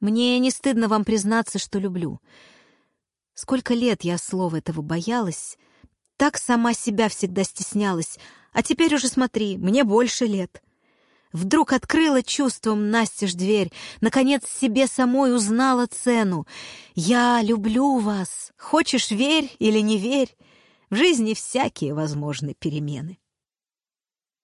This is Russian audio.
Мне не стыдно вам признаться, что люблю. Сколько лет я слова этого боялась, так сама себя всегда стеснялась, а теперь уже смотри, мне больше лет. Вдруг открыла чувством Настеж дверь, наконец себе самой узнала цену. Я люблю вас, хочешь верь или не верь, в жизни всякие возможны перемены.